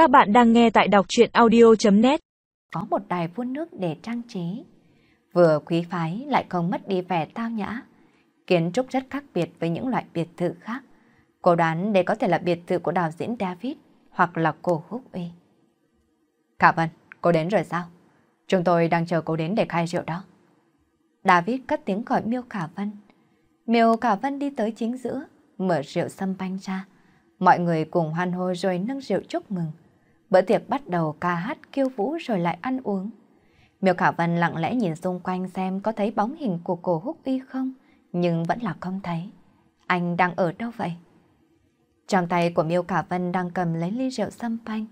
Các bạn đang nghe tại đọc truyện audio.net Có một đài phun nước để trang trí. Vừa quý phái lại không mất đi vẻ tao nhã. Kiến trúc rất khác biệt với những loại biệt thự khác. Cô đoán đây có thể là biệt thự của đạo diễn David hoặc là cô Húc Uy. Cả Vân, cô đến rồi sao? Chúng tôi đang chờ cô đến để khai rượu đó. David cất tiếng gọi Miêu Khả Vân. Miêu Khả Vân đi tới chính giữa, mở rượu sâm banh ra. Mọi người cùng hoan hô rồi nâng rượu chúc mừng. Bữa tiệc bắt đầu ca hát kêu vũ rồi lại ăn uống. Miêu Khả Vân lặng lẽ nhìn xung quanh xem có thấy bóng hình của cổ húc uy không, nhưng vẫn là không thấy. Anh đang ở đâu vậy? Trong tay của Miêu Khả Vân đang cầm lấy ly rượu sâm panh,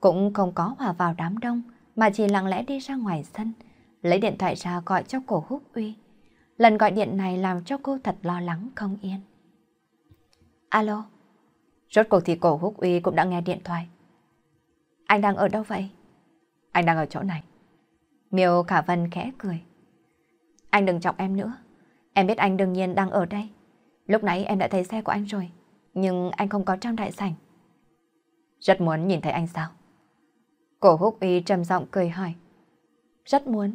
cũng không có hòa vào đám đông, mà chỉ lặng lẽ đi ra ngoài sân, lấy điện thoại ra gọi cho cổ húc uy. Lần gọi điện này làm cho cô thật lo lắng không yên. Alo? Rốt cuộc thì cổ húc uy cũng đã nghe điện thoại. Anh đang ở đâu vậy? Anh đang ở chỗ này. Miêu Khả Vân khẽ cười. Anh đừng chọc em nữa. Em biết anh đương nhiên đang ở đây. Lúc nãy em đã thấy xe của anh rồi. Nhưng anh không có trong đại sảnh. Rất muốn nhìn thấy anh sao? Cổ húc uy trầm giọng cười hỏi. Rất muốn.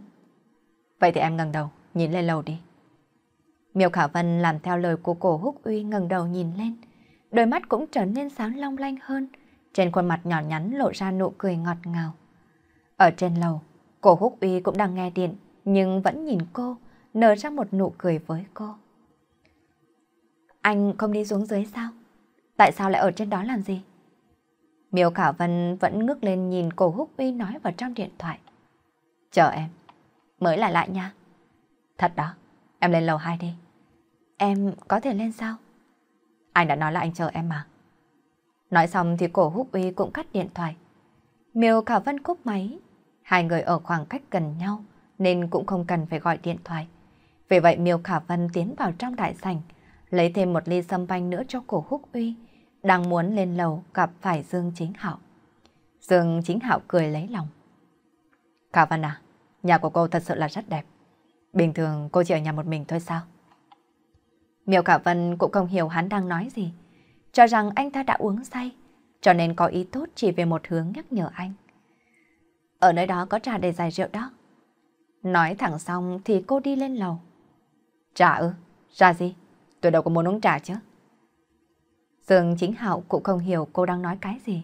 Vậy thì em ngẩng đầu, nhìn lên lầu đi. Miêu Khả Vân làm theo lời của cổ húc uy ngẩng đầu nhìn lên. Đôi mắt cũng trở nên sáng long lanh hơn. Trên khuôn mặt nhỏ nhắn lộ ra nụ cười ngọt ngào. Ở trên lầu, cổ húc uy cũng đang nghe điện, nhưng vẫn nhìn cô, nở ra một nụ cười với cô. Anh không đi xuống dưới sao? Tại sao lại ở trên đó làm gì? Miêu Khả Vân vẫn ngước lên nhìn cổ húc uy nói vào trong điện thoại. Chờ em, mới lại lại nha. Thật đó, em lên lầu 2 đi. Em có thể lên sao? Anh đã nói là anh chờ em mà. Nói xong thì cổ húc uy cũng cắt điện thoại. Miêu Khả Vân cúp máy. Hai người ở khoảng cách gần nhau nên cũng không cần phải gọi điện thoại. Vì vậy Miêu Khả Vân tiến vào trong đại sảnh, lấy thêm một ly sâm banh nữa cho cổ húc uy, đang muốn lên lầu gặp phải Dương Chính Hạo. Dương Chính Hạo cười lấy lòng. Khả Vân à, nhà của cô thật sự là rất đẹp. Bình thường cô chỉ ở nhà một mình thôi sao? Miêu Khả Vân cũng không hiểu hắn đang nói gì cho rằng anh ta đã uống say, cho nên có ý tốt chỉ về một hướng nhắc nhở anh. Ở nơi đó có trà để giải rượu đó. Nói thẳng xong thì cô đi lên lầu. Trà ư? Trà gì? Tôi đâu có muốn uống trà chứ. Dương Chính Hạo cũng không hiểu cô đang nói cái gì.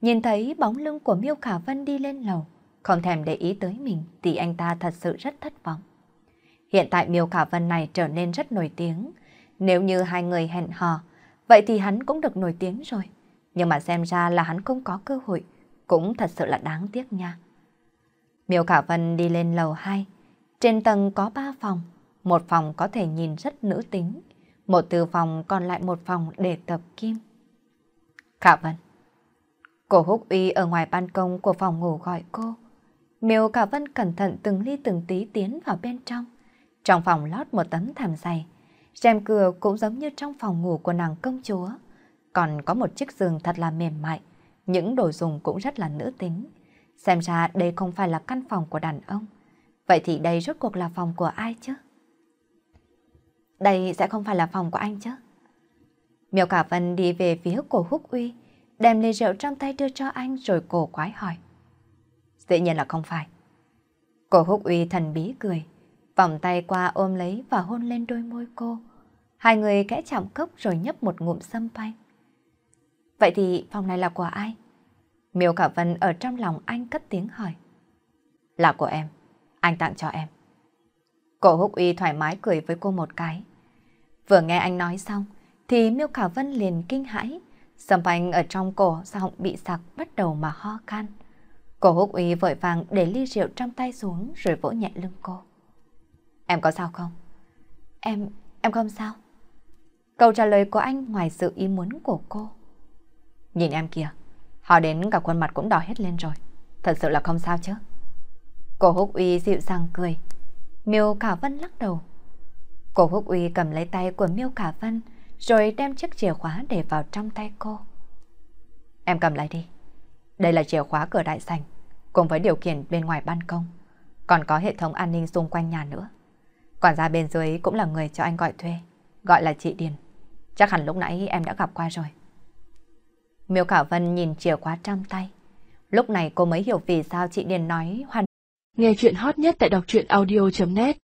Nhìn thấy bóng lưng của Miêu Khả Vân đi lên lầu, không thèm để ý tới mình thì anh ta thật sự rất thất vọng. Hiện tại Miêu Khả Vân này trở nên rất nổi tiếng. Nếu như hai người hẹn hò, vậy thì hắn cũng được nổi tiếng rồi. Nhưng mà xem ra là hắn không có cơ hội, cũng thật sự là đáng tiếc nha. Miêu Khả Vân đi lên lầu 2. Trên tầng có 3 phòng, một phòng có thể nhìn rất nữ tính, một từ phòng còn lại một phòng để tập kim. Khả Vân Cổ húc uy ở ngoài ban công của phòng ngủ gọi cô. Miêu Khả Vân cẩn thận từng ly từng tí tiến vào bên trong. Trong phòng lót một tấm thảm dày, rèm cửa cũng giống như trong phòng ngủ của nàng công chúa. Còn có một chiếc giường thật là mềm mại, những đồ dùng cũng rất là nữ tính. Xem ra đây không phải là căn phòng của đàn ông. Vậy thì đây rốt cuộc là phòng của ai chứ? Đây sẽ không phải là phòng của anh chứ? Miêu Cả Vân đi về phía cổ húc uy, đem ly rượu trong tay đưa cho anh rồi cổ quái hỏi. Dĩ nhiên là không phải. Cổ húc uy thần bí cười, vòng tay qua ôm lấy và hôn lên đôi môi cô. Hai người kẽ chạm cốc rồi nhấp một ngụm sâm panh. Vậy thì phòng này là của ai? Miêu Khả Vân ở trong lòng anh cất tiếng hỏi. Là của em, anh tặng cho em. Cổ húc uy thoải mái cười với cô một cái. Vừa nghe anh nói xong, thì Miêu Khả Vân liền kinh hãi. Sâm panh ở trong cổ giọng bị sặc bắt đầu mà ho khan. Cổ húc uy vội vàng để ly rượu trong tay xuống rồi vỗ nhẹ lưng cô. Em có sao không? Em, em không sao. Câu trả lời của anh ngoài sự ý muốn của cô. Nhìn em kìa, họ đến cả khuôn mặt cũng đỏ hết lên rồi. Thật sự là không sao chứ. Cô Húc Uy dịu dàng cười. Miêu Khả Vân lắc đầu. Cô Húc Uy cầm lấy tay của Miêu Khả Vân rồi đem chiếc chìa khóa để vào trong tay cô. Em cầm lại đi. Đây là chìa khóa cửa đại sảnh cùng với điều khiển bên ngoài ban công. Còn có hệ thống an ninh xung quanh nhà nữa. Quản gia bên dưới cũng là người cho anh gọi thuê, gọi là chị Điền. Chắc hẳn lúc nãy em đã gặp qua rồi. Miêu Khả Vân nhìn chìa khóa trong tay, Lúc này cô mới hiểu vì sao chị Điền nói hoàn. Nghe chuyện hot nhất tại đọc truyện audio.net